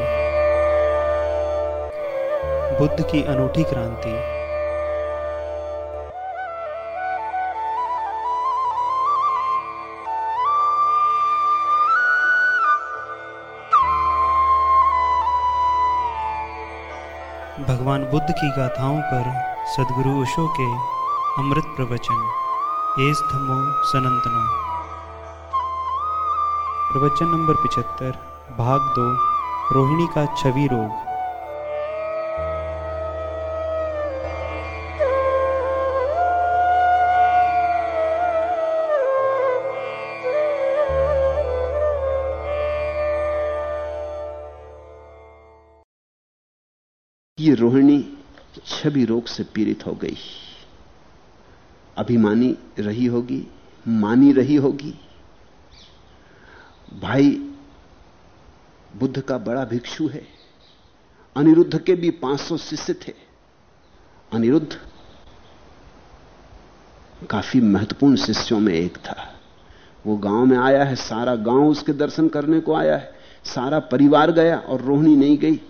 क्रांति। बुद्ध की अनूठी क्रांति। भगवान बुद्ध की गाथाओं पर सदगुरु ओशो के अमृत प्रवचन, एस धमो सनंतनो। प्रवचन नंबर पिछहत्तर, भाग दो। रोहिणी का छवि रोग। ये रोहिणी छवि रोग से पीड़ित हो गई। अभिमानी रही होगी, मानी रही होगी। भाई बुद्ध का बड़ा भिक्षु है। अनिरुद्ध के भी 500 शिष्य थे। अनिरुद्ध काफ़ी महत्वपूर्ण शिष्यों में एक था। वो गाँव में आया है, सारा गाँव उसके दर्शन करने को आया है। सारा परिवार गया और रोहिणी नहीं गई।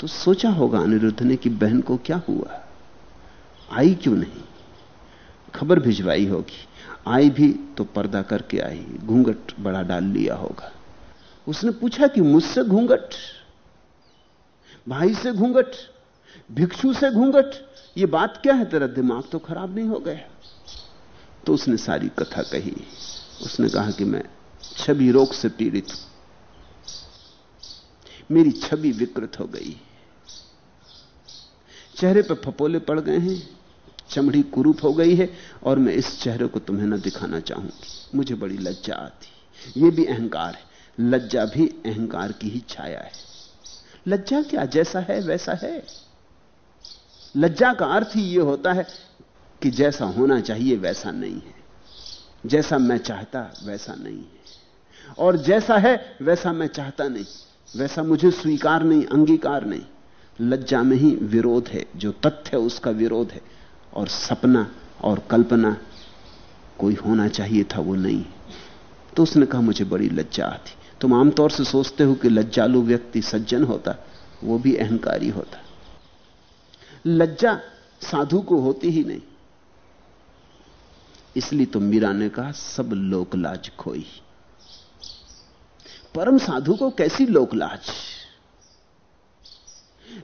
तो सोचा होगा अनिरुद्ध ने कि बहन को क्या हुआ? आई क्यों नहीं? खबर भिजवाई होगी। आई भी तो पर्दा करके आई, घूंघट बड़ा डाल लिया होगा। उसने पूछा कि मुझसे घूंघट, भाई से घूंघट, भिक्षु से घूंघट, ये बात क्या है तेरा दिमाग तो खराब नहीं हो गया? तो उसने सारी कथा कही। उसने कहा कि मैं छवि रोग से पीड़ित हूँ। मेरी छवि विकृत हो गई। चेहरे पर फपोले पड़ गए हैं, चमड़ी कुरूप हो गई है, और मैं इस चेहरे को तुम्हें न दिखाना चाहूँगी। मुझे बड़ी लज्जा आती। यह भी अहंकार है। लज्जा भी अहंकार की ही छाया है। लज्जा क्या जैसा है, वैसा है। लज्जा का अर्थ ही यह होता है कि जैसा होना चाहिए, वैसा नहीं है। जैसा मैं चाहता, वैसा नहीं है। और जैसा है, वैसा मैं चाहता नहीं। वैसा मुझे स्वीकार नहीं, अंगीकार नहीं। लज्जा में ही विरोध है। जो तथ्य है, उसका विरोध है। और सपना और कल्पना कोई होना चाहिए था, वो नहीं तो उसने कहा, मुझे बड़ी लज्जा आती। तुम आमतौर से सोचते हो कि लज्जालु व्यक्ति सज्जन होता, वो भी अहंकारी होता। लज्जा साधु को होती ही नहीं। इसलिए तो मीरा ने कहा, सब लोक लाज खोई। परम साधु को कैसी लोक लाज?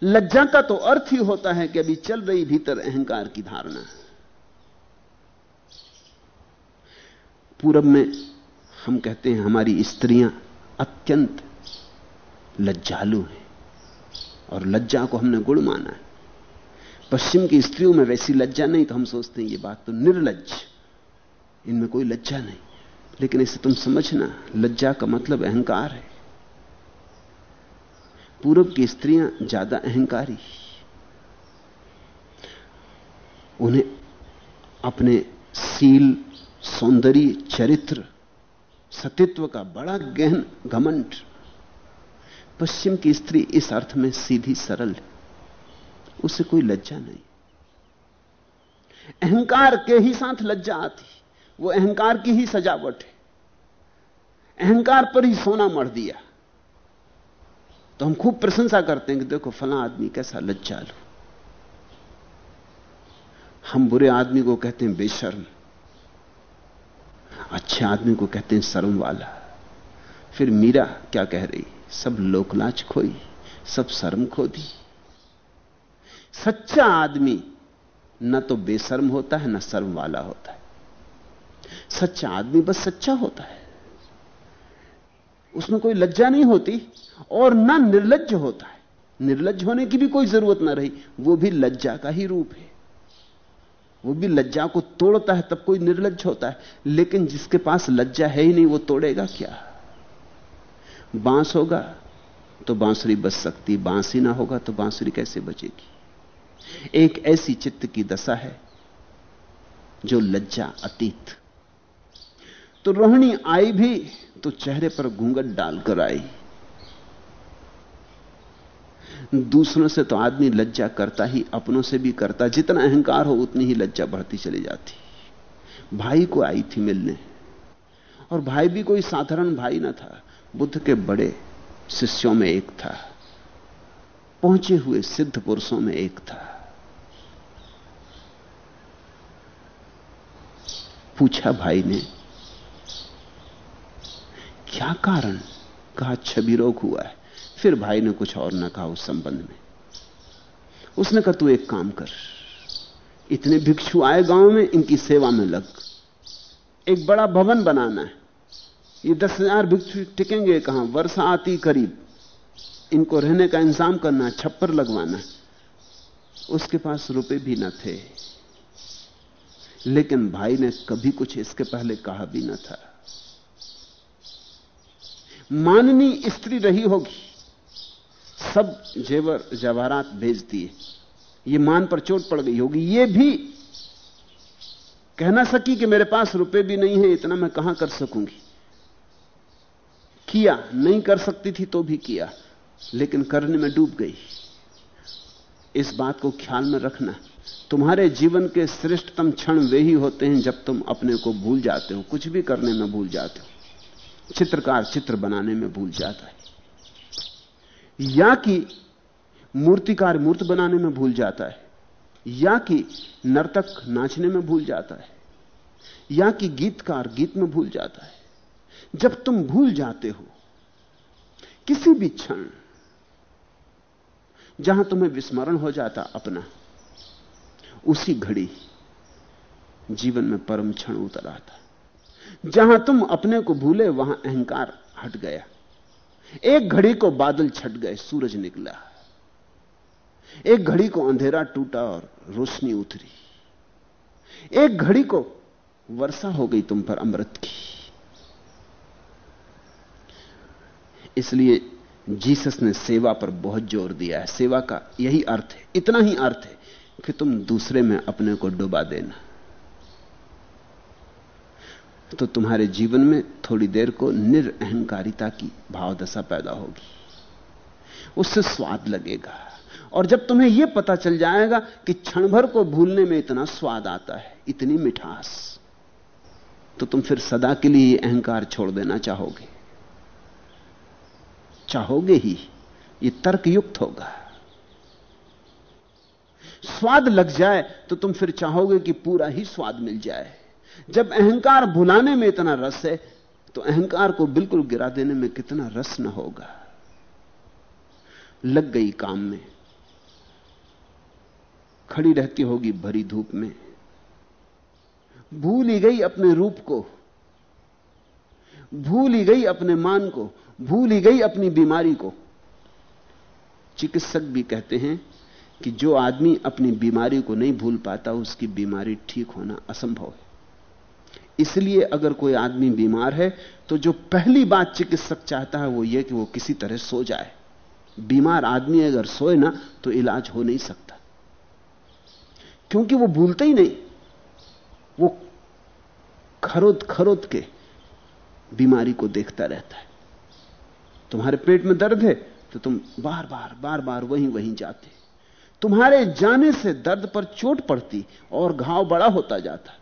लज्जा का तो अर्थ ही होता है कि अभी चल रही भीतर अहंकार की धारणा। पूरब में हम कहते हैं, हमारी स्त्रियाँ अत्यंत लज्जालु है। और लज्जा को हमने गुण माना है। पश्चिम की स्त्रियों में वैसी लज्जा नहीं तो हम सोचते हैं ये बात तो निर्लज इनमें कोई लज्जा नहीं। लेकिन इसे तुम समझना, लज्जा का मतलब अहंकार है। पूरब की स्त्रियाँ ज़्यादा अहंकारी। उन्हें अपने सील सौंदर्य, चरित्र सतित्व का बड़ा गहन घमंड। पश्चिम की स्त्री इस अर्थ में सीधी सरल है। उसे कोई लज्जा नहीं। अहंकार के ही साथ लज्जा आती। वो अहंकार की ही सजावट है। अहंकार पर ही सोना मर दिया। तो हम खूब प्रशंसा करते हैं कि देखो, फला आदमी कैसा लज्जालू। हम बुरे आदमी को कहते हैं बेशर्म। अच्छे आदमी को कहते हैं शर्म वाला। फिर मीरा क्या कह रही? सब लोकलाज खोई, सब शर्म खो दी सच्चा आदमी न तो बेशर्म होता है, न शर्म वाला होता है। सच्चा आदमी बस सच्चा होता है। उसमें कोई लज्जा नहीं होती और ना निर्लज होता है। निर्लज होने की भी कोई ज़रूरत ना रही, वो भी लज्जा का ही रूप है। वो भी लज्जा को तोड़ता है, तब कोई निर्लज होता है। लेकिन जिसके पास लज्जा है ही नहीं, वो तोड़ेगा क्या? बाँस होगा तो बांसुरी बच सकती, बाँस ही ना होगा तो बांसुरी कैसे बचेगी? एक ऐसी चित्त की दशा है जो लज्जा अतीत। तो रोहिणी आई भी तो चेहरे पर घूंघट डालकर आई। दूसरों से तो आदमी लज्जा करता ही, अपनों से भी करता। जितना अहंकार हो, उतनी ही लज्जा बढ़ती चली जाती। भाई को आई थी मिलने। और भाई भी कोई साधारण भाई ना था। बुद्ध के बड़े शिष्यों में एक था। पहुँचे हुए सिद्ध पुरुषों में एक था। पूछा भाई ने, क्या कारण? कहा छवि रोग हुआ है। फिर भाई ने कुछ और ना कहा उस संबंध में। उसने कहा, तू एक काम कर। इतने भिक्षु आए गाँव में, इनकी सेवा में लग। एक बड़ा भवन बनाना है। ये दस हज़ार भिक्षु टिकेंगे कहाँ? वर्षा आती करीब। इनको रहने का इंतज़ाम करना छप्पर लगवाना उसके पास रुपए भी न थे। लेकिन भाई ने कभी कुछ इसके पहले कहा भी न था। माननी स्त्री रही होगी। सब जेवर जवाहरात भेज दिए। ये मान पर चोट पड़ गई होगी। ये भी कहना सकी कि मेरे पास रुपए भी नहीं है, इतना मैं कहाँ कर सकूँगी? किया, नहीं कर सकती थी तो भी किया, लेकिन करने में डूब गई। इस बात को ख्याल में रखना। तुम्हारे जीवन के श्रेष्ठतम क्षण वे ही होते हैं जब तुम अपने को भूल जाते हो। कुछ भी करने में भूल जाते हो। चित्रकार चित्र बनाने में भूल जाता है। या कि मूर्तिकार मूर्त बनाने में भूल जाता है, या कि नर्तक नाचने में भूल जाता है, या कि गीतकार गीत में भूल जाता है। जब तुम भूल जाते हो, किसी भी क्षण जहाँ तुम्हें विस्मरण हो जाता अपना, उसी घड़ी जीवन में परम क्षण उतर आता। जहाँ तुम अपने को भूले, वहाँ अहंकार हट गया। एक घड़ी को बादल छट गए, सूरज निकला। एक घड़ी को अंधेरा टूटा और रोशनी उतरी। एक घड़ी को वर्षा हो गई तुम पर अमृत की। इसलिए जीसस ने सेवा पर बहुत ज़ोर दिया है। सेवा का यही अर्थ है, इतना ही अर्थ है कि तुम दूसरे में अपने को डुबा देना। तो तुम्हारे जीवन में थोड़ी देर को निरअहकारिता की भावदशा पैदा होगी। उससे स्वाद लगेगा। और जब तुम्हें यह पता चल जाएगा कि क्षण भर को भूलने में इतना स्वाद आता है, इतनी मिठास तो तुम फिर सदा के लिए अहंकार छोड़ देना चाहोगे। चाहोगे ही, ये तर्कयुक्त होगा। स्वाद लग जाए तो तुम फिर चाहोगे कि पूरा ही स्वाद मिल जाए। जब अहंकार भुलाने में इतना रस है तो अहंकार को बिल्कुल गिरा देने में कितना रस न होगा। लग गई काम में। खड़ी रहती होगी भरी धूप में। भूल ही गई अपने रूप को। भूल ही गई अपने मान को। भूल ही गई अपनी बीमारी को। चिकित्सक भी कहते हैं कि जो आदमी अपनी बीमारी को नहीं भूल पाता, उसकी बीमारी ठीक होना असंभव है। इसलिए अगर कोई आदमी बीमार है तो जो पहली बात चिकित्सक चाहता है वो ये कि वो किसी तरह सो जाए। बीमार आदमी अगर सोए ना तो इलाज हो नहीं सकता। क्योंकि वो भूलता ही नहीं। वो खरोद खरोद के बीमारी को देखता रहता है। तुम्हारे पेट में दर्द है तो तुम बार बार बार बार वहीं वहीं जाते। तुम्हारे जाने से दर्द पर चोट पड़ती और घाव बड़ा होता जाता।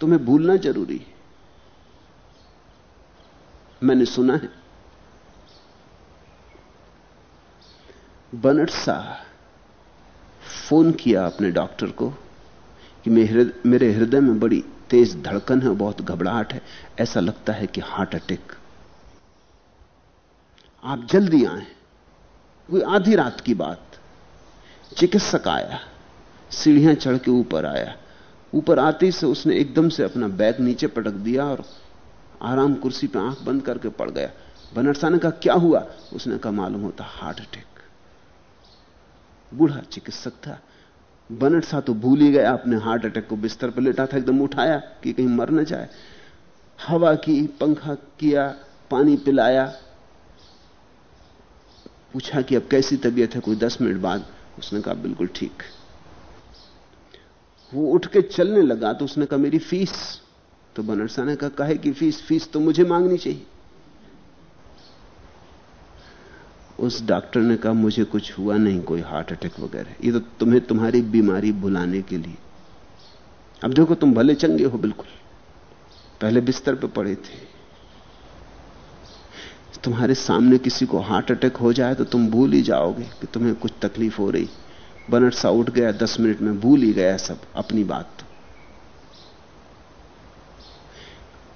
तुम्हें भूलना ज़रूरी है। मैंने सुना है। बनट शाह फ़ोन किया अपने डॉक्टर को कि मेरे हृदय में बड़ी तेज धड़कन है, बहुत घबराहट है। ऐसा लगता है कि हार्ट अटैक। आप जल्दी आए। कोई आधी रात की बात। चिकित्सक आया। सीढ़ियाँ चढ़ के ऊपर आया। ऊपर आते से उसने एकदम से अपना बैग नीचे पटक दिया और आराम कुर्सी पे आँख बंद करके पड़ गया। बनरसा ने कहा क्या हुआ? उसने कहा, मालूम होता हार्ट अटैक। बूढ़ा चिकित्सक था। बनरसा तो भूल ही गया, अपने हार्ट अटैक को बिस्तर पर लेटा था, एकदम उठाया कि कहीं मर न जाए। हवा की, पंखा किया, पानी पिलाया। पूछा कि अब कैसी तबीयत है? कोई दस मिनट बाद उसने कहा, बिल्कुल ठीक। वो उठ के चलने लगा तो उसने कहा, मेरी फ़ीस। तो बनरसा ने कहा, कहे कि फ़ीस? फ़ीस तो मुझे मांगनी चाहिए। उस डॉक्टर ने कहा, मुझे कुछ हुआ नहीं, कोई हार्ट अटैक वगैरह। ये तो तुम्हें तुम्हारी बीमारी भुलाने के लिए। अब देखो, तुम भले चंगे हो, बिल्कुल। पहले बिस्तर पे पड़े थे। तुम्हारे सामने किसी को हार्ट अटैक हो जाए तो तुम भूल ही जाओगे कि तुम्हें कुछ तकलीफ़ हो रही। बनट सा उठ गया, दस मिनट में भूल ही गया सब, अपनी बात तो।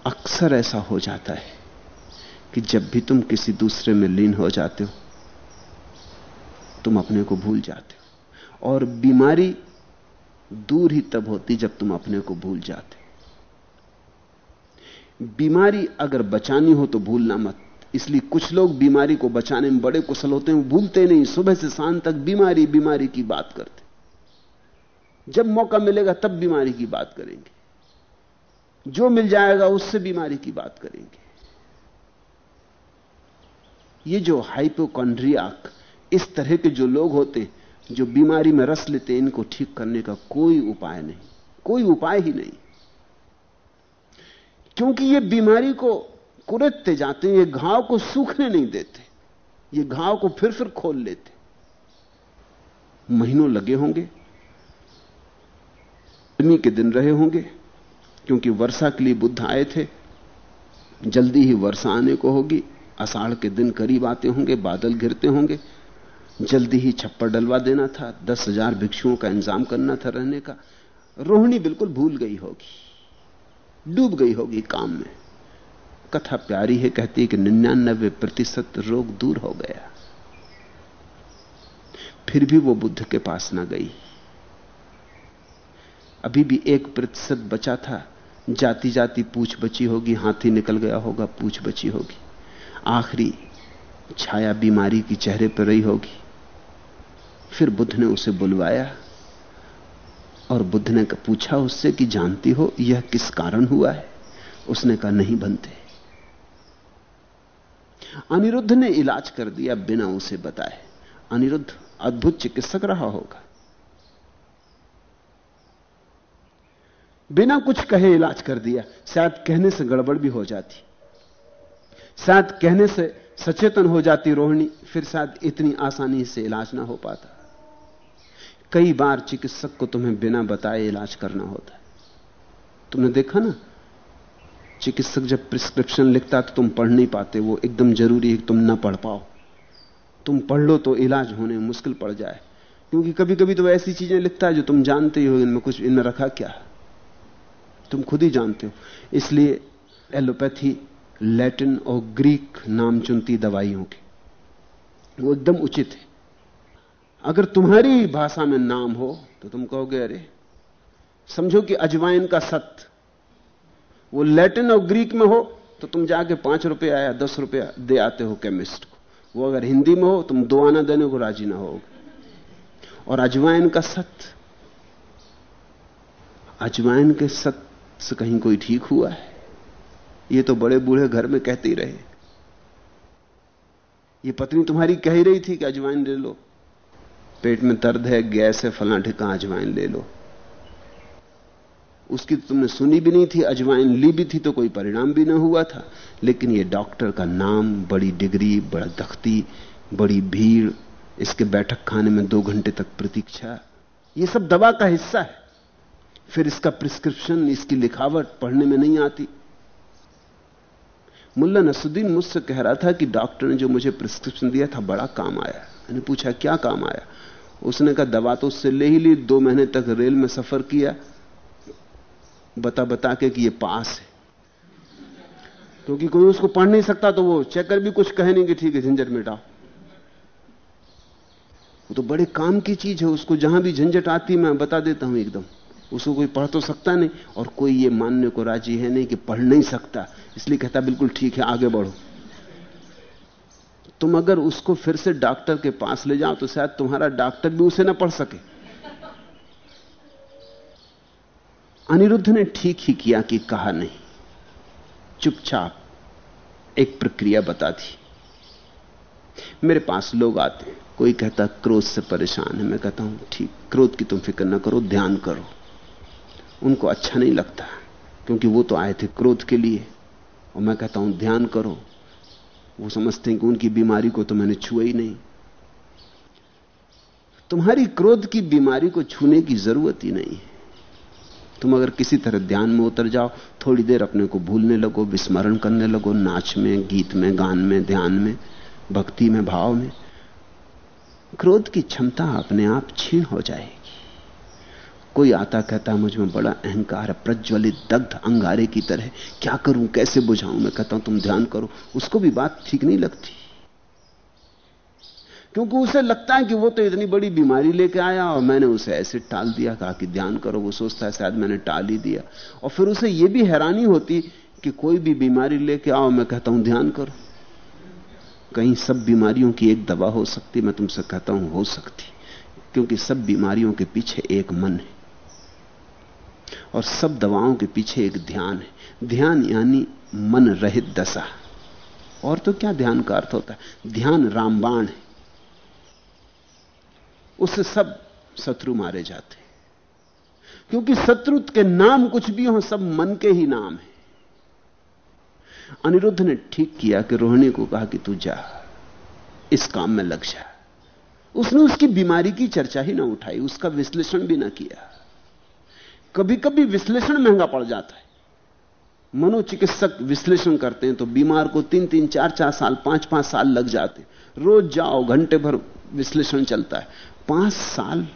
अक्सर ऐसा हो जाता है कि जब भी तुम किसी दूसरे में लीन हो जाते हो, तुम अपने को भूल जाते हो। और बीमारी दूर ही तब होती जब तुम अपने को भूल जाते बीमारी अगर बचानी हो तो भूलना मत। इसलिए कुछ लोग बीमारी को बचाने में बड़े कुशल होते हैं भूलते नहीं, सुबह से शाम तक बीमारी बीमारी की बात करते जब मौका मिलेगा तब बीमारी की बात करेंगे। जो मिल जाएगा उससे बीमारी की बात करेंगे। ये जो हाइपोकॉन्ड्रियाक, इस तरह के जो लोग होते जो बीमारी में रस लेते इनको ठीक करने का कोई उपाय नहीं। कोई उपाय ही नहीं। क्योंकि ये बीमारी को कुरेदते जाते हैं, ये घाव को सूखने नहीं देते। ये घाव को फिर फिर खोल लेते। महीनों लगे होंगे। गर्मी के दिन रहे होंगे, क्योंकि वर्षा के लिए बुद्ध आए थे। जल्दी ही वर्षा आने को होगी। अषाढ़ के दिन करीब आते होंगे, बादल घिरते होंगे। जल्दी ही छप्पर डलवा देना था। दस हज़ार भिक्षुओं का इंतज़ाम करना था रहने का। रोहिणी बिल्कुल भूल गई होगी। डूब गई होगी काम में। कथा प्यारी है, कहती है कि निन्यानबे प्रतिशत रोग दूर हो गया। फिर भी वो बुद्ध के पास ना गई। अभी भी एक प्रतिशत बचा था। जाती जाती पूछ बची होगी, हाथी निकल गया होगा, पूछ बची होगी। आखिरी छाया बीमारी की चेहरे पर रही होगी। फिर बुद्ध ने उसे बुलवाया और बुद्ध ने पूछा उससे कि, जानती हो यह किस कारण हुआ है? उसने कहा, नहीं बनते। अनिरुद्ध ने इलाज कर दिया बिना उसे बताए। अनिरुद्ध अद्भुत चिकित्सक रहा होगा। बिना कुछ कहे इलाज कर दिया, शायद कहने से गड़बड़ भी हो जाती। शायद कहने से सचेतन हो जाती रोहिणी, फिर शायद इतनी आसानी से इलाज ना हो पाता। कई बार चिकित्सक को तुम्हें बिना बताए इलाज करना होता है। तुमने देखा ना? चिकित्सक जब प्रिस्क्रिप्शन लिखता तो तुम पढ़ नहीं पाते, वो एकदम ज़रूरी है कि तुम ना पढ़ पाओ। तुम पढ़ लो तो इलाज होने मुश्किल पड़ जाए। क्योंकि कभी कभी तो ऐसी चीज़ें लिखता है जो तुम जानते ही हो, इनमें कुछ, इनमें रखा क्या तुम खुद ही जानते हो। इसलिए एलोपैथी लैटिन और ग्रीक नाम चुनती दवाइयों के, वो एकदम उचित है। अगर तुम्हारी भाषा में नाम हो तो तुम कहोगे, अरे, समझो कि अजवाइन का सत्य वो लैटिन और ग्रीक में हो तो तुम जाके पाँच रुपया या दस रुपया दे आते हो केमिस्ट को। वो अगर हिंदी में हो, तुम दो आना देने को राज़ी ना हो और अजवाइन का सत्य अजवाइन के सत्य से कहीं कोई ठीक हुआ है? ये तो बड़े बूढ़े घर में कहते ही रहे। ये पत्नी तुम्हारी कह ही रही थी कि अजवाइन ले लो। पेट में दर्द है, गैस है, फला ठिका अजवाइन ले लो। उसकी तो तुमने सुनी भी नहीं थी, अजवाइन ली भी थी तो कोई परिणाम भी ना हुआ था। लेकिन ये डॉक्टर का नाम, बड़ी डिग्री, बड़ा दख्ती, बड़ी भीड़, इसके बैठक खाने में दो घंटे तक प्रतीक्षा, ये सब दवा का हिस्सा है। फिर इसका प्रिस्क्रिप्शन इसकी लिखावट पढ़ने में नहीं आती। मुल्ला नसुद्दीन मुझसे कह रहा था कि डॉक्टर ने जो मुझे प्रिस्क्रिप्शन दिया था, बड़ा काम आया। मैंने पूछा, क्या काम आया? उसने कहा, दवा तो उससे ले ही ली, दो महीने तक रेल में सफ़र किया बता बता के कि ये पास है। क्योंकि कोई उसको पढ़ नहीं सकता तो वो चेकर भी कुछ कहे नहीं कि ठीक है, झंझट मिटाओ वो तो बड़े काम की चीज़ है, उसको जहाँ भी झंझट आती मैं बता देता हूँ एकदम। उसको कोई पढ़ तो सकता नहीं और कोई ये मानने को राज़ी है नहीं कि पढ़ नहीं सकता। इसलिए कहता, बिल्कुल ठीक है, आगे बढ़ो। तुम अगर उसको फिर से डॉक्टर के पास ले जाओ तो शायद तुम्हारा डॉक्टर भी उसे ना पढ़ सके। अनिरुद्ध ने ठीक ही किया कि कहा नहीं। चुपचाप एक प्रक्रिया बता दी। मेरे पास लोग आते हैं। कोई कहता, क्रोध से परेशान है। मैं कहता हूँ, ठीक, क्रोध की तुम फ़िक्र ना करो, ध्यान करो। उनको अच्छा नहीं लगता, क्योंकि वो तो आए थे क्रोध के लिए। और मैं कहता हूँ, ध्यान करो। वो समझते हैं कि उनकी बीमारी को तो मैंने छुआ ही नहीं। तुम्हारी क्रोध की बीमारी को छूने की ज़रूरत ही नहीं है। तुम अगर किसी तरह ध्यान में उतर जाओ, थोड़ी देर अपने को भूलने लगो, विस्मरण करने लगो, नाच में, गीत में, गान में, ध्यान में, भक्ति में, भाव में, क्रोध की क्षमता अपने आप छीन हो जाएगी। कोई आता कहता, मुझमें बड़ा अहंकार प्रज्वलित, दग्ध, अंगारे की तरह क्या करूँ, कैसे बुझाऊं? मैं कहता हूँ, तुम ध्यान करो। उसको भी बात ठीक नहीं लगती। क्योंकि उसे लगता है कि वो तो इतनी बड़ी बीमारी लेके आया और मैंने उसे ऐसे टाल दिया, कहा कि ध्यान करो, वो सोचता है शायद मैंने टाल ही दिया। और फिर उसे यह भी हैरानी होती कि कोई भी बीमारी लेके आओ, मैं कहता हूँ, ध्यान करो। कहीं सब बीमारियों की एक दवा हो सकती, मैं तुमसे कहता हूँ, हो सकती। क्योंकि सब बीमारियों के पीछे एक मन है। और सब दवाओं के पीछे एक ध्यान है। ध्यान यानी मन रहित दशा। और तो क्या ध्यान का अर्थ होता है? ध्यान रामबाण है। उससे सब शत्रु मारे जाते क्योंकि शत्रु के नाम कुछ भी हो, सब मन के ही नाम है। अनिरुद्ध ने ठीक किया कि रोहिणी को कहा कि तू जा, इस काम में लग जा। उसने उसकी बीमारी की चर्चा ही ना उठाई, उसका विश्लेषण भी ना किया। कभी कभी विश्लेषण महँगा पड़ जाता है। मनोचिकित्सक विश्लेषण करते हैं तो बीमार को तीन तीन चार चार साल पाँच पाँच साल लग जाते रोज जाओ, घंटे भर विश्लेषण चलता है। पाँच साल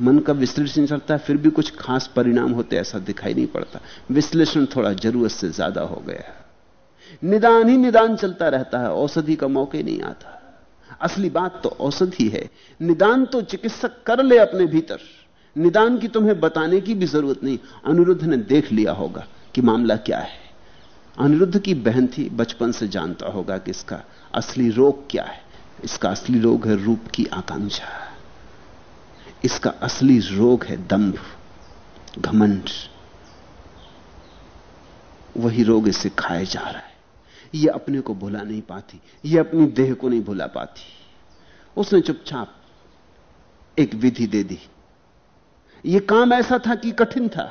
मन का विश्लेषण चलता है, फिर भी कुछ खास परिणाम होते ऐसा दिखाई नहीं पड़ता। विश्लेषण थोड़ा ज़रूरत से ज़्यादा हो गया निदान ही निदान चलता रहता है, औषधि का मौके नहीं आता। असली बात तो औषधि है। निदान तो चिकित्सक कर ले अपने भीतर। निदान की तुम्हें बताने की भी ज़रूरत नहीं। अनिरुद्ध ने देख लिया होगा कि मामला क्या है। अनिरुद्ध की बहन थी, बचपन से जानता होगा कि इसका असली रोग क्या है। इसका असली रोग है रूप की आकांक्षा। इसका असली रोग है दंभ, घमंड। वही रोग इसे खाए जा रहा है। ये अपने को भुला नहीं पाती, ये अपनी देह को नहीं भुला पाती। उसने चुपचाप एक विधि दे दी। ये काम ऐसा था कि कठिन था।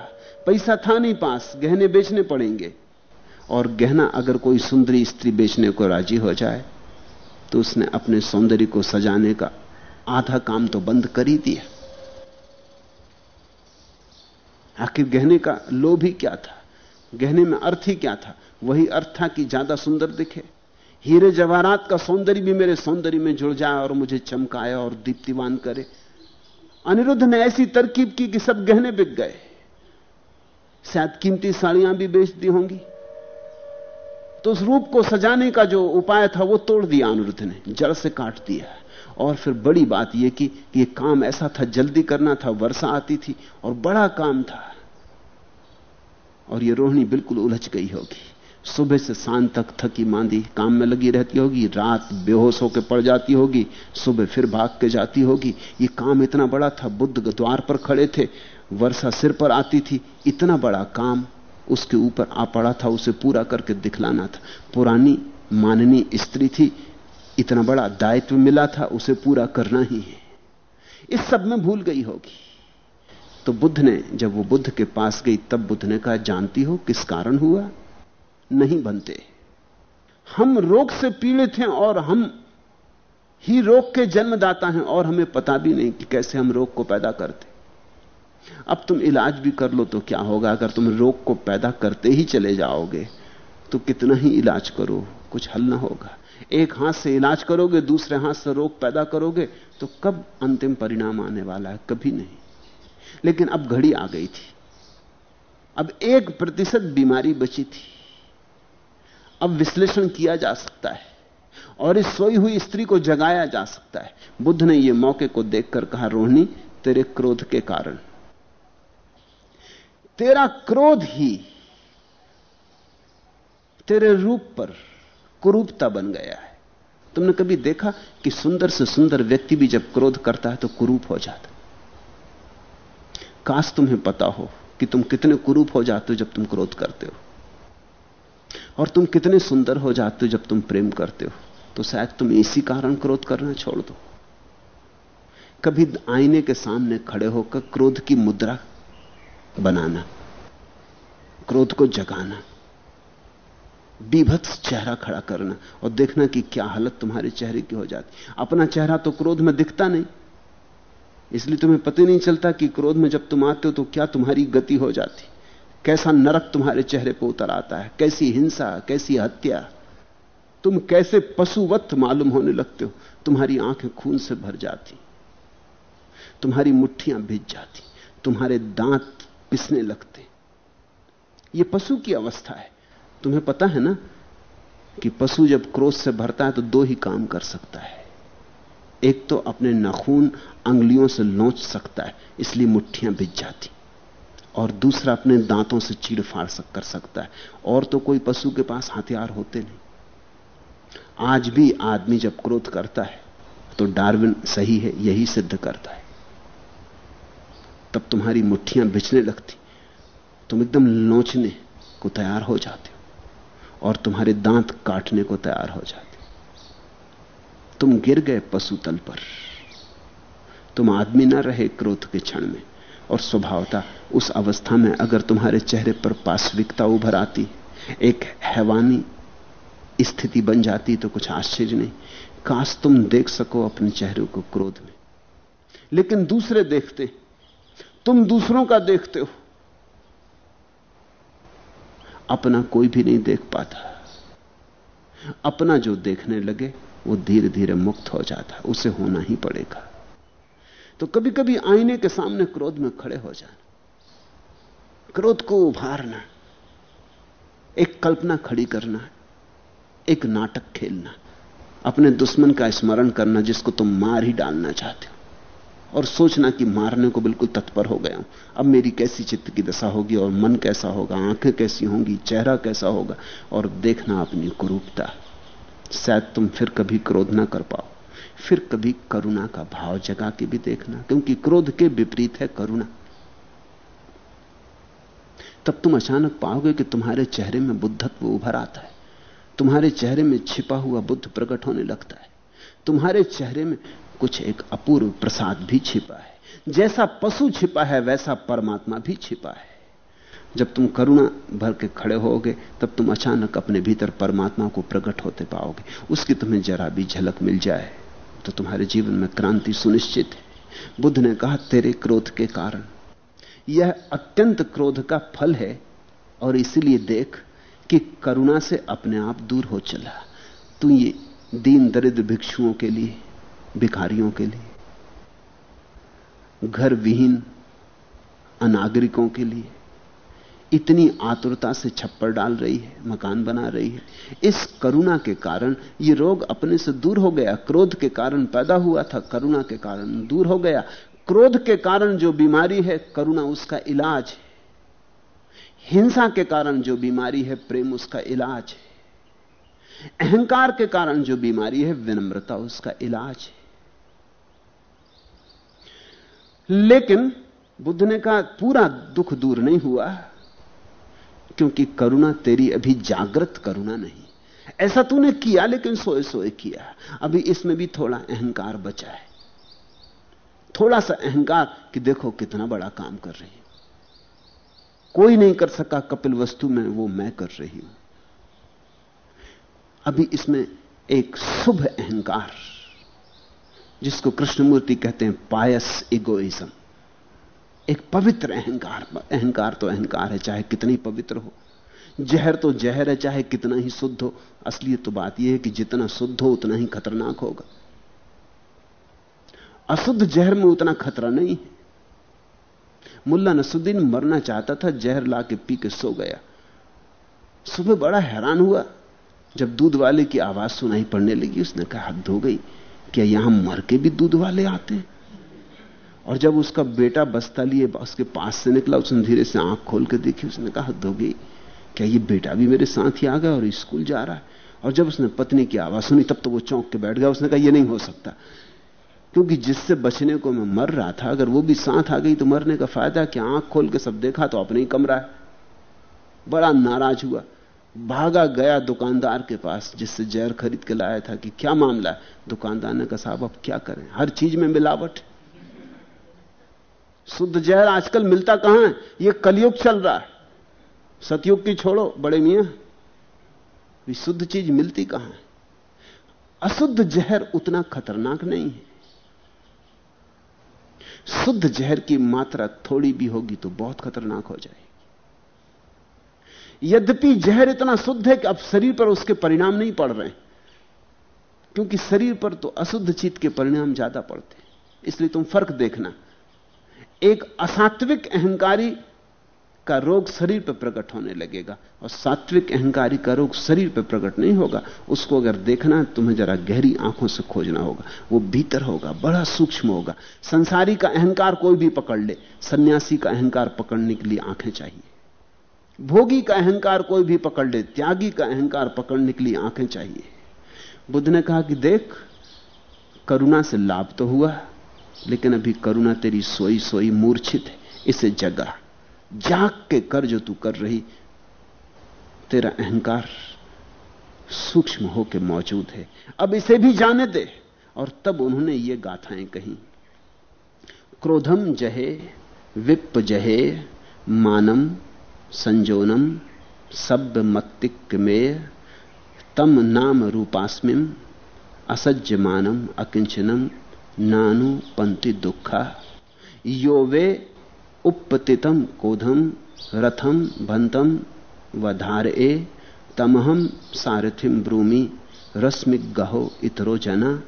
पैसा था नहीं पास, गहने बेचने पड़ेंगे। और गहना अगर कोई सुंदरी स्त्री बेचने को राज़ी हो जाए तो उसने अपने सौंदर्य को सजाने का आधा काम तो बंद कर ही दिया। आखिर गहने का लोभ ही क्या था? गहने में अर्थ ही क्या था? वही अर्थ था कि ज़्यादा सुंदर दिखे। हीरे जवाहरात का सौंदर्य भी मेरे सौंदर्य में जुड़ जाए और मुझे चमकाए और दीप्तिवान करे। अनिरुद्ध ने ऐसी तरकीब की कि सब गहने बिक गए। शायद कीमती साड़ियाँ भी बेच दी होंगी। तो उस रूप को सजाने का जो उपाय था, वो तोड़ दिया अनिरुद्ध ने, जड़ से काट दिया। और फिर बड़ी बात यह कि यह काम ऐसा था, जल्दी करना था, वर्षा आती थी और बड़ा काम था। और यह रोहिणी बिल्कुल उलझ गई होगी। सुबह से शाम तक थकी मांदी काम में लगी रहती होगी, रात बेहोश होकर पड़ जाती होगी, सुबह फिर भाग के जाती होगी। ये काम इतना बड़ा था, बुद्ध द्वार पर खड़े थे, वर्षा सिर पर आती थी, इतना बड़ा काम उसके ऊपर आ पड़ा था, उसे पूरा करके दिखलाना था। पुरानी माननी स्त्री थी इतना बड़ा दायित्व मिला था, उसे पूरा करना ही है। इस सब में भूल गई होगी। तो बुद्ध ने, जब वो बुद्ध के पास गई, तब बुद्ध ने कहा, जानती हो किस कारण हुआ? नहीं बनते। हम रोग से पीड़ित हैं और हम ही रोग के जन्मदाता हैं और हमें पता भी नहीं कि कैसे हम रोग को पैदा करते। अब तुम इलाज भी कर लो तो क्या होगा? अगर तुम रोग को पैदा करते ही चले जाओगे तो कितना ही इलाज करो, कुछ हल ना होगा। एक हाथ से इलाज करोगे, दूसरे हाथ से रोग पैदा करोगे तो कब अंतिम परिणाम आने वाला है? कभी नहीं। लेकिन अब घड़ी आ गई थी। अब एक प्रतिशत बीमारी बची थी। अब विश्लेषण किया जा सकता है और इस सोई हुई स्त्री को जगाया जा सकता है। बुद्ध ने यह मौके को देखकर कहा, रोहिणी, तेरे क्रोध के कारण। तेरा क्रोध ही तेरे रूप पर कुरूपता बन गया है। तुमने कभी देखा कि सुंदर से सुंदर व्यक्ति भी जब क्रोध करता है तो कुरूप हो जाता काश तुम्हें पता हो कि तुम कितने कुरूप हो जाते हो जब तुम क्रोध करते हो। और तुम कितने सुंदर हो जाते हो जब तुम प्रेम करते हो। तो शायद तुम इसी कारण क्रोध करना छोड़ दो। कभी आईने के सामने खड़े होकर क्रोध की मुद्रा बनाना, क्रोध को जगाना। बीभत्स चेहरा खड़ा करना और देखना कि क्या हालत तुम्हारे चेहरे की हो जाती। अपना चेहरा तो क्रोध में दिखता नहीं। इसलिए तुम्हें पता नहीं चलता कि क्रोध में जब तुम आते हो तो क्या तुम्हारी गति हो जाती। कैसा नरक तुम्हारे चेहरे पर उतर आता है, कैसी हिंसा, कैसी हत्या। तुम कैसे पशुवत मालूम होने लगते हो, तुम्हारी आँखें खून से भर जाती। तुम्हारी मुट्ठियाँ भिज जाती, तुम्हारे दांत पिसने लगते। ये पशु की अवस्था है। तुम्हें पता है ना कि पशु जब क्रोध से भरता है तो दो ही काम कर सकता है। एक तो अपने नाखून अंगलियों से लोच सकता है, इसलिए मुट्ठियाँ भिज जाती। और दूसरा अपने दांतों से चीड़ फाड़ सक, कर सकता है। और तो कोई पशु के पास हथियार होते नहीं। आज भी आदमी जब क्रोध करता है तो डार्विन सही है, यही सिद्ध करता है। तब तुम्हारी मुट्ठियाँ बिछने लगती, तुम एकदम लोचने को तैयार हो जाते हो। और तुम्हारे दांत काटने को तैयार हो जाते। तुम गिर गए पशु तल पर। तुम आदमी ना रहे क्रोध के क्षण में, और स्वभावता उस अवस्था में अगर तुम्हारे चेहरे पर पाश्विकता उभर आती, एक हैवानी स्थिति बन जाती तो कुछ आश्चर्य नहीं। काश तुम देख सको अपने चेहरे को क्रोध में। लेकिन दूसरे देखते, तुम दूसरों का देखते हो। अपना कोई भी नहीं देख पाता। अपना जो देखने लगे, वो धीरे धीरे मुक्त हो जाता है उसे होना ही पड़ेगा। तो कभी कभी आईने के सामने क्रोध में खड़े हो जाना, क्रोध को उभारना, एक कल्पना खड़ी करना, एक नाटक खेलना, अपने दुश्मन का स्मरण करना जिसको तुम मार ही डालना चाहते हो। और सोचना कि मारने को बिल्कुल तत्पर हो गया हूँ। अब मेरी कैसी चित्त की दशा होगी और मन कैसा होगा, आँखें कैसी होंगी, चेहरा कैसा होगा और देखना अपनी कुरूपता। शायद तुम फिर कभी क्रोध ना कर पाओ। फिर कभी करुणा का भाव जगा के भी देखना, क्योंकि क्रोध के विपरीत है करुणा। तब तुम अचानक पाओगे कि तुम्हारे चेहरे में बुद्धत्व उभर आता है। तुम्हारे चेहरे में छिपा हुआ बुद्ध प्रकट होने लगता है। तुम्हारे चेहरे में कुछ एक अपूर्व प्रसाद भी छिपा है। जैसा पशु छिपा है, वैसा परमात्मा भी छिपा है। जब तुम करुणा भर के खड़े होगे, तब तुम अचानक अपने भीतर परमात्मा को प्रकट होते पाओगे। उसकी तुम्हें जरा भी झलक मिल जाए तो तुम्हारे जीवन में क्रांति सुनिश्चित है। बुद्ध ने कहा, तेरे क्रोध के कारण यह अत्यंत क्रोध का फल है, और इसलिए देख कि करुणा से अपने आप दूर हो चला। तू ये दीन दरिद्र भिक्षुओं के लिए भिखारियों के लिए घर विहीन अनागरिकों के लिए, इतनी आतुरता से छप्पर डाल रही है, मकान बना रही है। इस करुणा के कारण यह रोग अपने से दूर हो गया, क्रोध के कारण पैदा हुआ था, करुणा के कारण दूर हो गया। क्रोध के कारण जो बीमारी है, करुणा उसका इलाज है। हिंसा के कारण जो बीमारी है, प्रेम उसका इलाज है। अहंकार के कारण जो बीमारी है, विनम्रता उसका इलाज है। लेकिन बुद्ध ने कहा, पूरा दुख दूर नहीं हुआ, क्योंकि करुणा तेरी अभी जागृत करुणा नहीं। ऐसा तूने किया, लेकिन सोए सोए किया। अभी इसमें भी थोड़ा अहंकार बचा है। थोड़ा सा अहंकार कि देखो कितना बड़ा काम कर रही हूँ। कोई नहीं कर सका कपिल वस्तु में, वो मैं कर रही हूँ। अभी इसमें एक शुभ अहंकार जिसको कृष्णमूर्ति कहते हैं पायस इगोइज्म एक पवित्र अहंकार अहंकार तो अहंकार है, चाहे कितनी पवित्र हो। जहर तो जहर है, चाहे कितना ही शुद्ध हो। असली तो बात यह है कि जितना शुद्ध हो, उतना ही खतरनाक होगा। अशुद्ध जहर में उतना खतरा नहीं है। मुल्ला नसुद्दीन मरना चाहता था, जहर ला के पी के सो गया। सुबह बड़ा हैरान हुआ। जब दूध वाले की आवाज़ सुनाई पड़ने लगी, उसने कहा, हद हो गई। क्या यहाँ मर के भी दूध वाले आते हैं? और जब उसका बेटा बस्ता लिए, उसके पास से निकला, उसने धीरे से आँख खोल के देखी, उसने कहा गई क्या ये बेटा भी मेरे साथ ही आ गया और स्कूल जा रहा है? और जब उसने पत्नी की आवाज़ सुनी, तब तो वो चौंक के बैठ गया। उसने कहा यह नहीं हो सकता, क्योंकि जिससे बचने को मैं मर रहा था, अगर वो भी साथ आ गई तो मरने का फ़ायदा क्या आँख खोल के सब देखा तो अपने ही कमरा है। बड़ा नाराज़ हुआ। भागा गया दुकानदार के पास, जिससे जहर खरीद के लाया था कि क्या मामला है? दुकानदार ने कहा, साहब, अब क्या करें? हर चीज़ में मिलावट। शुद्ध जहर आजकल मिलता कहाँ है? यह कलयुग चल रहा है। सतयुग की छोड़ो, बड़े मियाँ। शुद्ध चीज़ मिलती कहाँ है? अशुद्ध जहर उतना खतरनाक नहीं है। शुद्ध जहर की मात्रा थोड़ी भी होगी तो बहुत खतरनाक हो जाएगी। यद्यपि जहर इतना शुद्ध है कि अब शरीर पर उसके परिणाम नहीं पड़ रहे क्योंकि शरीर पर तो अशुद्ध चित्त के परिणाम ज़्यादा पड़ते हैं। इसलिए तुम फ़र्क देखना। एक असात्विक अहंकारी का रोग शरीर पर प्रकट होने लगेगा और सात्विक अहंकारी का रोग शरीर पर प्रकट नहीं होगा। उसको अगर देखना तुम्हें जरा गहरी आँखों से खोजना होगा। वो भीतर होगा, बड़ा सूक्ष्म होगा। संसारी का अहंकार कोई भी पकड़ ले। सन्यासी का अहंकार पकड़ने के लिए आँखें चाहिए। भोगी का अहंकार कोई भी पकड़ ले, त्यागी का अहंकार पकड़ने के लिए आँखें चाहिए। बुद्ध ने कहा कि देख, करुणा से लाभ तो हुआ, लेकिन अभी करुणा तेरी सोई सोई मूर्छित है, इसे जगा। जाग के कर जो तू कर रही, तेरा अहंकार सूक्ष्म होकर मौजूद है। अब इसे भी जाने दे। और तब उन्होंने ये गाथाएँ कही। क्रोधम जहे विप जहे, मानम संजोनम सभ्य मत्तिक में तम नाम रूपास्मिम असज्जमानम अकिंचनम नानु पंथि दुखा। यो वे उपपतितम कोधम रथम भंतम वधार ए तमहम सारथिम ब्रूमि रश्मिक गहो इतरो जना।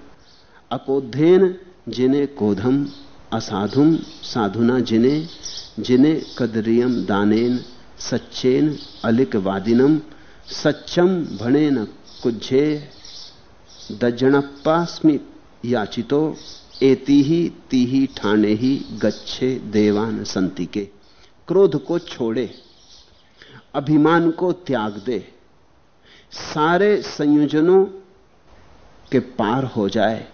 अकोधेन जिने कोधम असाधुम साधुना जिने जिने कदरियम दानेन सच्चेन अलिक वादिनम, सच्चम भणेन कुज्झे दजणप्पास्मि याचितो एति ही ती ही ठाणे ही गच्छे देवान संति के क्रोध को छोड़े, अभिमान को त्याग दे, सारे संयोजनों के पार हो जाए,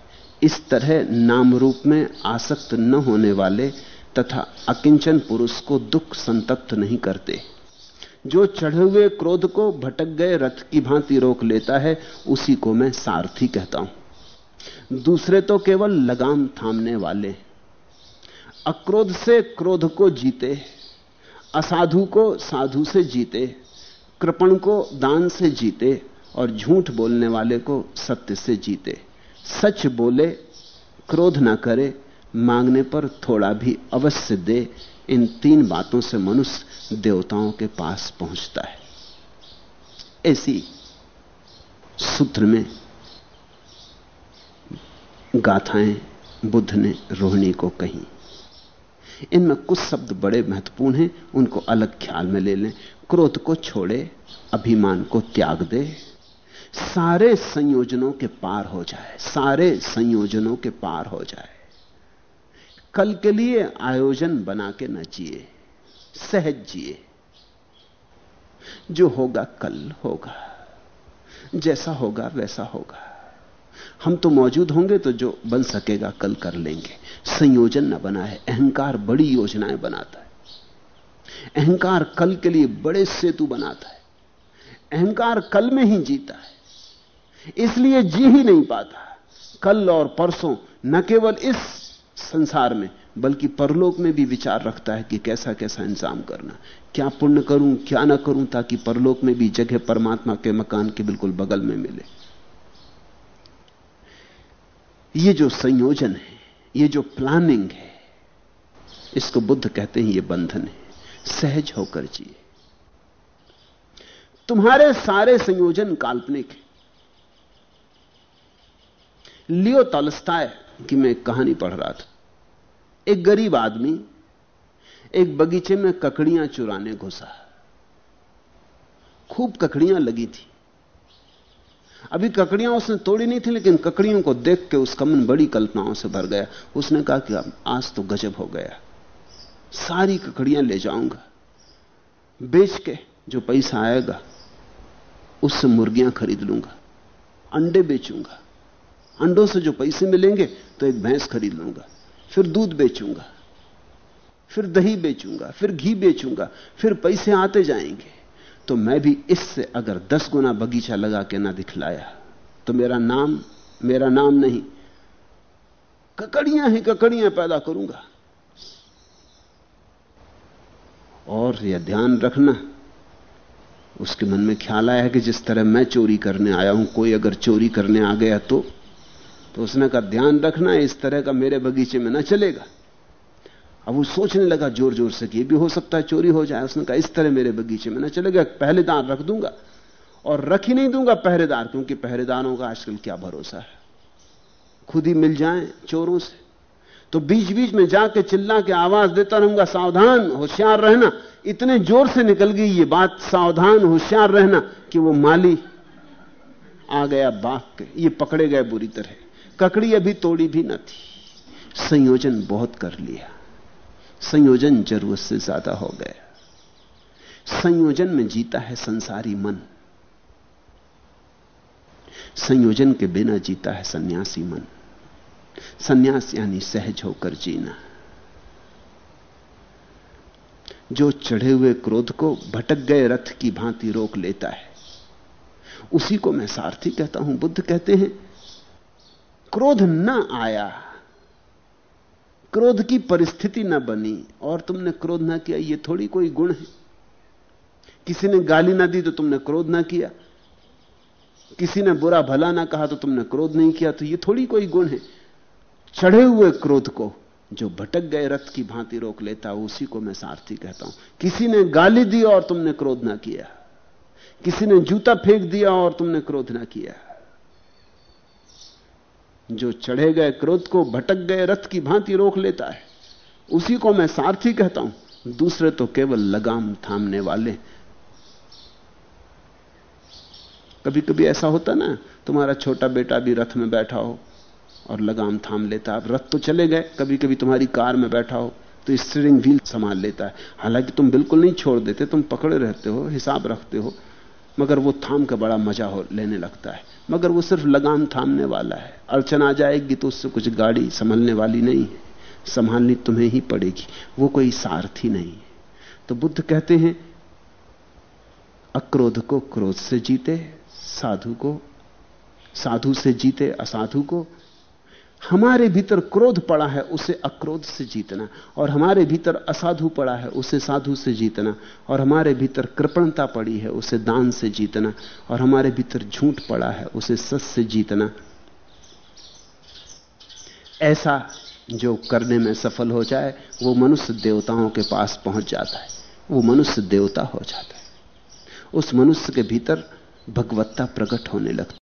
इस तरह नाम रूप में आसक्त न होने वाले तथा अकिंचन पुरुष को दुख संतप्त नहीं करते। जो चढ़े हुए क्रोध को भटक गए रथ की भांति रोक लेता है, उसी को मैं सारथी कहता हूँ। दूसरे तो केवल लगाम थामने वाले। अक्रोध से क्रोध को जीते, असाधु को साधु से जीते, कृपण को दान से जीते, और झूठ बोलने वाले को सत्य से जीते। सच बोले, क्रोध ना करे, मांगने पर थोड़ा भी अवश्य दे इन तीन बातों से मनुष्य देवताओं के पास पहुँचता है। ऐसी सूत्र में गाथाएँ बुद्ध ने रोहिणी को कही। इनमें कुछ शब्द बड़े महत्वपूर्ण हैं, उनको अलग ख्याल में ले लें। क्रोध को छोड़े, अभिमान को त्याग दे, सारे संयोजनों के पार हो जाए, सारे संयोजनों के पार हो जाए। कल के लिए आयोजन बना के न जिए, सहज जिए। जो होगा कल होगा, जैसा होगा वैसा होगा। हम तो मौजूद होंगे तो जो बन सकेगा कल कर लेंगे। संयोजन न बनाए अहंकार बड़ी योजनाएँ बनाता है। अहंकार कल के लिए बड़े सेतु बनाता है। अहंकार कल में ही जीता है। इसलिए जी ही नहीं पाता। कल और परसों न केवल इस संसार में, बल्कि परलोक में भी विचार रखता है कि कैसा कैसा इंतज़ाम करना। क्या पुण्य करूँ, क्या ना करूँ, ताकि परलोक में भी जगह परमात्मा के मकान के बिल्कुल बगल में मिले। ये जो संयोजन है, ये जो प्लानिंग है, इसको बुद्ध कहते हैं ये बंधन है। सहज होकर जिए। तुम्हारे सारे संयोजन काल्पनिक है। लियो तलस्ताय की मैं कहानी पढ़ रहा था। एक गरीब आदमी एक बगीचे में ककड़ियाँ चुराने घुसा। खूब ककड़ियाँ लगी थी। अभी ककड़ियाँ उसने तोड़ी नहीं थी, लेकिन ककड़ियों को देख के उसका मन बड़ी कल्पनाओं से भर गया। उसने कहा कि आज तो गजब हो गया। सारी ककड़ियाँ ले जाऊँगा। बेच के जो पैसा आएगा, उससे मुर्गियाँ खरीद लूँगा। अंडे बेचूँगा। अंडों से जो पैसे मिलेंगे तो एक भैंस खरीद लूँगा। फिर दूध बेचूँगा, फिर दही बेचूँगा, फिर घी बेचूँगा, फिर पैसे आते जाएँगे। तो मैं भी इससे अगर दस गुना बगीचा लगा के ना दिखलाया तो मेरा नाम मेरा नाम नहीं, ककड़ियाँ ही ककड़ियाँ पैदा करूँगा। और यह ध्यान रखना, उसके मन में ख्याल आया है कि जिस तरह मैं चोरी करने आया हूँ, कोई अगर चोरी करने आ गया तो तो उसने कहा, ध्यान रखना, इस तरह का मेरे बगीचे में ना चलेगा। अब वो सोचने लगा ज़ोर ज़ोर से, कि भी हो सकता है, चोरी हो जाए। उसने कहा, इस तरह मेरे बगीचे में ना चलेगा पहलेदार रख दूँगा और रख ही नहीं दूँगा पहरेदार, क्योंकि पहरेदारों का आजकल क्या भरोसा है? खुद ही मिल जाए चोरों से। तो बीच बीच में जाके चिल्ला के आवाज़ देता रहूँगा, सावधान, होशियार रहना। इतने ज़ोर से निकल गई ये बात, सावधान, होशियार रहना, कि वो माली आ गया बाघ के। ये पकड़े गए बुरी तरह। ककड़ी अभी तोड़ी भी न थी। संयोजन बहुत कर लिया। संयोजन ज़रूरत से ज़्यादा हो गया। संयोजन में जीता है संसारी मन। संयोजन के बिना जीता है सन्यासी मन। सन्यास यानी सहज होकर जीना। जो चढ़े हुए क्रोध को भटक गए रथ की भांति रोक लेता है, उसी को मैं सारथी कहता हूँ। बुद्ध कहते हैं क्रोध न आया। क्रोध की परिस्थिति न बनी और तुमने क्रोध ना किया, ये थोड़ी कोई गुण है। किसी ने गाली ना दी तो तुमने क्रोध ना किया। किसी ने बुरा भला ना कहा तो तुमने क्रोध नहीं किया तो ये थोड़ी कोई गुण है। चढ़े हुए क्रोध को जो भटक गए रथ की भांति रोक लेता, उसी को मैं सारथी कहता हूँ। किसी ने गाली दी और तुमने क्रोध ना किया। किसी ने जूता फेंक दिया और तुमने क्रोध ना किया। जो चढ़े गए क्रोध को भटक गए, रथ की भांति रोक लेता है। उसी को मैं सारथी कहता हूँ। दूसरे तो केवल लगाम थामने वाले। कभी कभी ऐसा होता ना, तुम्हारा छोटा बेटा भी रथ में बैठा हो और लगाम थाम लेता अब रथ तो चले गए कभी कभी तुम्हारी कार में बैठा हो तो स्टीयरिंग व्हील संभाल लेता है। हालाँकि तुम बिल्कुल नहीं छोड़ देते, तुम पकड़े रहते हो, हिसाब रखते हो। मगर वो थाम का बड़ा मज़ा हो, लेने लगता है। मगर वो सिर्फ़ लगाम थामने वाला है। अड़चन आ जाएगी तो उससे कुछ गाड़ी संभलने वाली नहीं है। संभालनी तुम्हें ही पड़ेगी। वो कोई सारथी नहीं है। तो बुद्ध कहते हैं, अक्रोध को क्रोध से जीते, साधु को, साधु से जीते, असाधु को हमारे भीतर क्रोध पड़ा है, उसे अक्रोध से जीतना। और हमारे भीतर असाधु पड़ा है, उसे साधु से जीतना। और हमारे भीतर कृपणता पड़ी है, उसे दान से जीतना। और हमारे भीतर झूठ पड़ा है, उसे सच से जीतना। ऐसा जो करने में सफल हो जाए, वो मनुष्य देवताओं के पास पहुँच जाता है। वो मनुष्य देवता हो जाता है। उस मनुष्य के भीतर भगवत्ता प्रकट होने लगती